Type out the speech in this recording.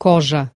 Coja.